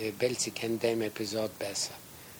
Äh, Belzi kennt dem Episode besser.